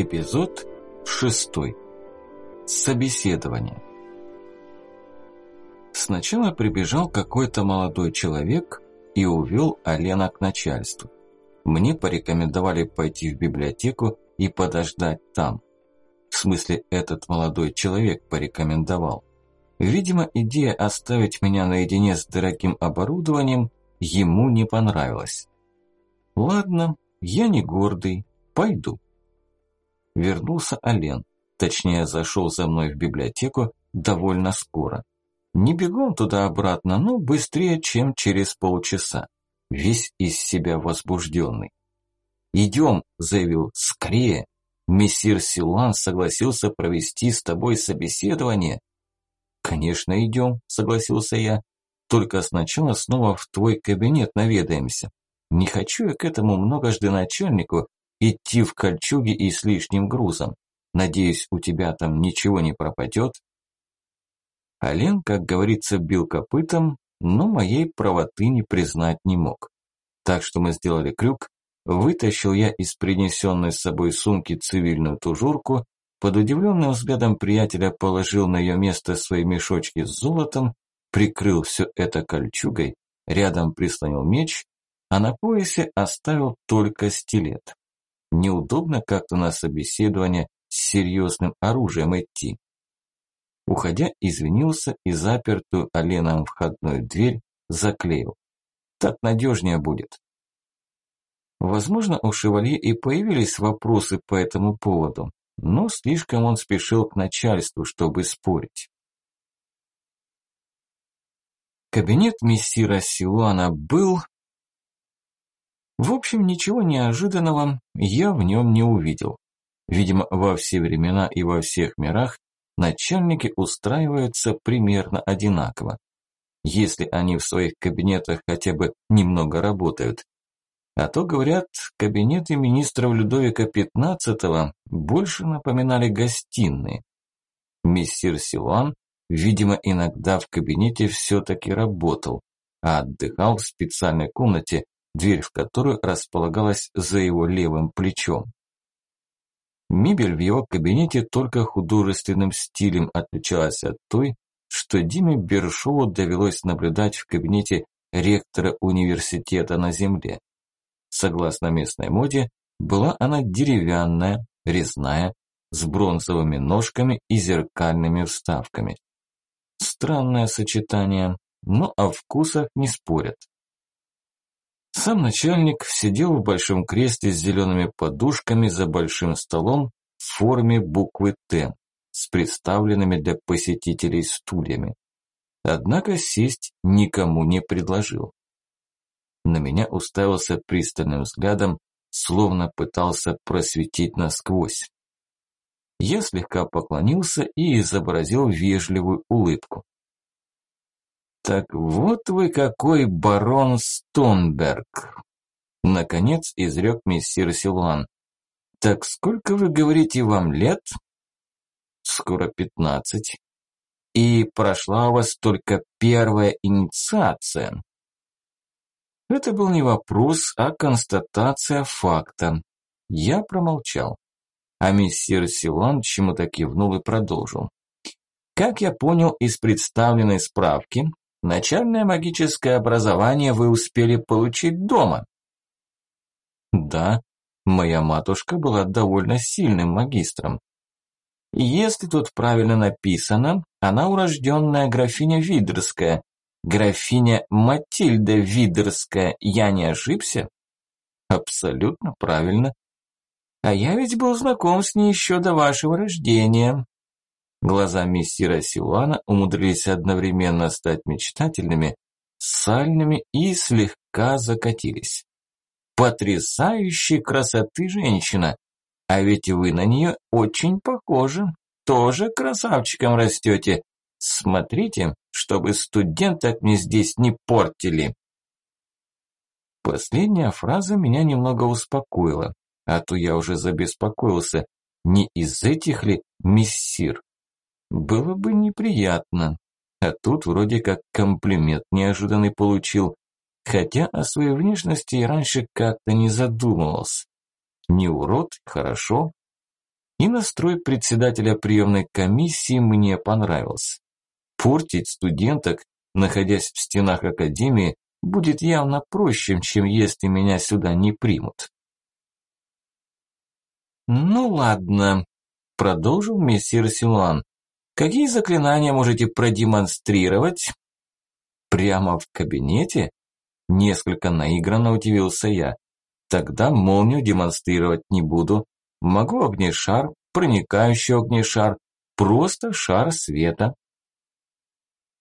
Эпизод шестой. Собеседование. Сначала прибежал какой-то молодой человек и увел Алена к начальству. Мне порекомендовали пойти в библиотеку и подождать там. В смысле, этот молодой человек порекомендовал. Видимо, идея оставить меня наедине с дорогим оборудованием ему не понравилась. Ладно, я не гордый, пойду. Вернулся Ален, точнее зашел за мной в библиотеку довольно скоро. Не бегом туда-обратно, но быстрее, чем через полчаса. Весь из себя возбужденный. «Идем», – заявил, – «скорее». Мессир Силуан согласился провести с тобой собеседование. Конечно, идем, согласился я. Только сначала снова в твой кабинет наведаемся. Не хочу я к этому многожды начальнику идти в кольчуге и с лишним грузом. Надеюсь, у тебя там ничего не пропадет. Ален, как говорится, бил копытом, но моей правоты не признать не мог. Так что мы сделали крюк, Вытащил я из принесенной с собой сумки цивильную тужурку, под удивленным взглядом приятеля положил на ее место свои мешочки с золотом, прикрыл все это кольчугой, рядом прислонил меч, а на поясе оставил только стилет. Неудобно как-то на собеседование с серьезным оружием идти. Уходя, извинился и запертую Оленом входную дверь заклеил. Так надежнее будет. Возможно, у Шевалье и появились вопросы по этому поводу, но слишком он спешил к начальству, чтобы спорить. Кабинет мессира Силуана был... В общем, ничего неожиданного я в нем не увидел. Видимо, во все времена и во всех мирах начальники устраиваются примерно одинаково. Если они в своих кабинетах хотя бы немного работают, а то, говорят, кабинеты министров Людовика XV больше напоминали гостиные. Мессир Силуан, видимо, иногда в кабинете все-таки работал, а отдыхал в специальной комнате, дверь в которую располагалась за его левым плечом. Мебель в его кабинете только художественным стилем отличалась от той, что Диме Бершову довелось наблюдать в кабинете ректора университета на Земле. Согласно местной моде, была она деревянная, резная, с бронзовыми ножками и зеркальными вставками. Странное сочетание, но о вкусах не спорят. Сам начальник сидел в большом кресле с зелеными подушками за большим столом в форме буквы «Т» с представленными для посетителей стульями. Однако сесть никому не предложил на меня уставился пристальным взглядом, словно пытался просветить насквозь. Я слегка поклонился и изобразил вежливую улыбку. «Так вот вы какой барон Стонберг!» Наконец изрек мессир Силуан. «Так сколько, вы говорите, вам лет?» «Скоро пятнадцать. И прошла у вас только первая инициация. Это был не вопрос, а констатация факта. Я промолчал. А мессир Силан чему-то кивнул и продолжил. Как я понял из представленной справки, начальное магическое образование вы успели получить дома. Да, моя матушка была довольно сильным магистром. Если тут правильно написано, она урожденная графиня Видерская, Графиня Матильда Видерская, я не ошибся? Абсолютно правильно. А я ведь был знаком с ней еще до вашего рождения. Глаза мессира Силуана умудрились одновременно стать мечтательными, сальными и слегка закатились. Потрясающей красоты женщина, а ведь вы на нее очень похожи, тоже красавчиком растете. Смотрите, чтобы студенток мне здесь не портили. Последняя фраза меня немного успокоила, а то я уже забеспокоился, не из этих ли мессир. Было бы неприятно, а тут вроде как комплимент неожиданный получил, хотя о своей внешности я раньше как-то не задумывался. Не урод, хорошо, И настрой председателя приемной комиссии мне понравился. Портить студенток, находясь в стенах академии, будет явно проще, чем если меня сюда не примут. «Ну ладно», – продолжил мессир Силуан. «Какие заклинания можете продемонстрировать?» «Прямо в кабинете?» Несколько наигранно удивился я. «Тогда молнию демонстрировать не буду. Могу огнешар, проникающий огнешар, просто шар света».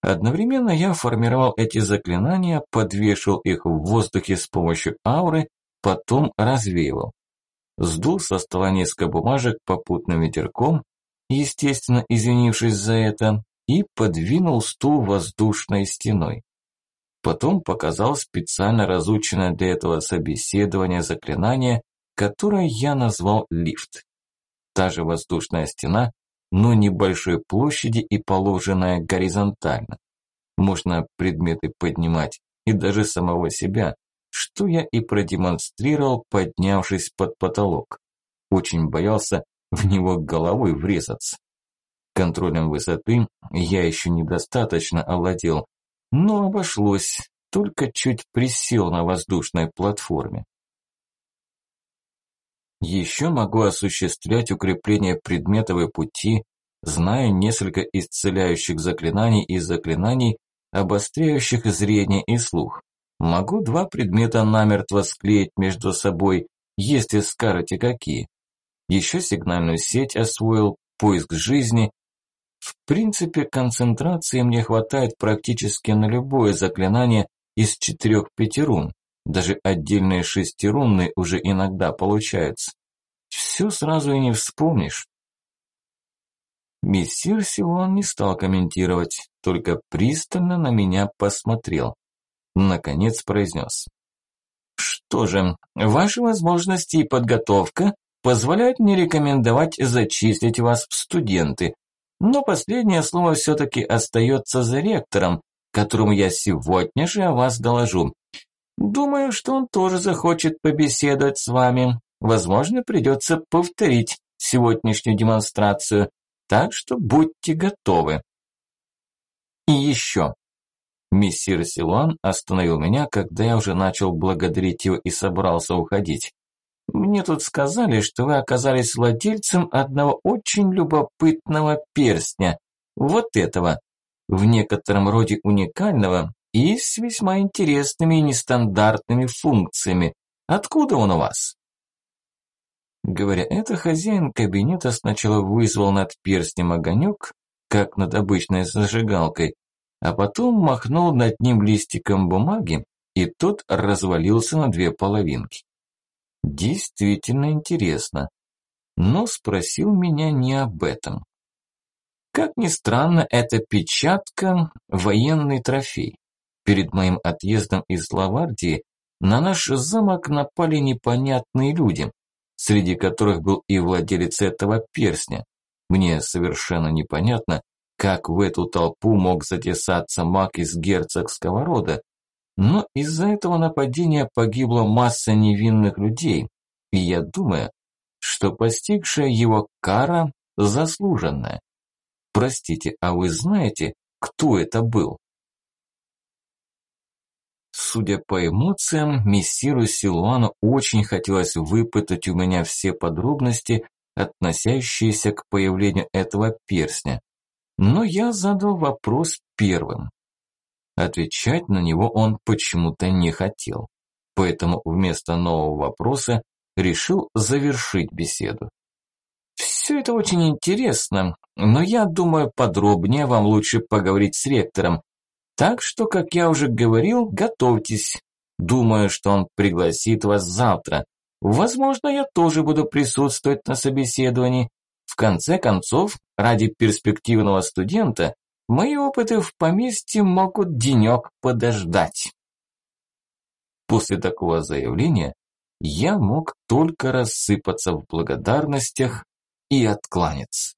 Одновременно я формировал эти заклинания, подвешивал их в воздухе с помощью ауры, потом развеивал сдул со стола несколько бумажек попутным ветерком, естественно, извинившись за это, и подвинул стул воздушной стеной. Потом показал специально разученное для этого собеседования заклинание, которое я назвал лифт. Та же воздушная стена, но небольшой площади и положенная горизонтально. Можно предметы поднимать и даже самого себя, что я и продемонстрировал, поднявшись под потолок. Очень боялся в него головой врезаться. Контролем высоты я еще недостаточно овладел, но обошлось, только чуть присел на воздушной платформе. Еще могу осуществлять укрепление предметов и пути, зная несколько исцеляющих заклинаний и заклинаний, обостряющих зрение и слух. Могу два предмета намертво склеить между собой, если скажете какие. Еще сигнальную сеть освоил, поиск жизни. В принципе, концентрации мне хватает практически на любое заклинание из четырех-пяти рун. Даже отдельные шестирунные уже иногда получаются. Все сразу и не вспомнишь. Мессир Силуан не стал комментировать, только пристально на меня посмотрел. Наконец произнес. Что же, ваши возможности и подготовка позволяют мне рекомендовать зачислить вас в студенты. Но последнее слово все-таки остается за ректором, которому я сегодня же о вас доложу. Думаю, что он тоже захочет побеседовать с вами. Возможно, придется повторить сегодняшнюю демонстрацию, так что будьте готовы. И еще. Мессир Силуан остановил меня, когда я уже начал благодарить его и собрался уходить. «Мне тут сказали, что вы оказались владельцем одного очень любопытного перстня. Вот этого. В некотором роде уникального и с весьма интересными и нестандартными функциями. Откуда он у вас?» Говоря это, хозяин кабинета сначала вызвал над перстнем огонек, как над обычной зажигалкой, а потом махнул над ним листиком бумаги, и тот развалился на две половинки. Действительно интересно. Но спросил меня не об этом. Как ни странно, эта печатка – военный трофей. Перед моим отъездом из Лавардии на наш замок напали непонятные люди, среди которых был и владелец этого перстня. Мне совершенно непонятно, как в эту толпу мог затесаться маг из герцогского рода. Но из-за этого нападения погибла масса невинных людей, и я думаю, что постигшая его кара заслуженная. Простите, а вы знаете, кто это был? Судя по эмоциям, мессиру Силуану очень хотелось выпытать у меня все подробности, относящиеся к появлению этого перстня. Но я задал вопрос первым. Отвечать на него он почему-то не хотел. Поэтому вместо нового вопроса решил завершить беседу. Все это очень интересно, но я думаю, подробнее вам лучше поговорить с ректором. Так что, как я уже говорил, готовьтесь. Думаю, что он пригласит вас завтра. Возможно, я тоже буду присутствовать на собеседовании, в конце концов, ради перспективного студента, мои опыты в поместье могут денек подождать. После такого заявления я мог только рассыпаться в благодарностях и откланяться.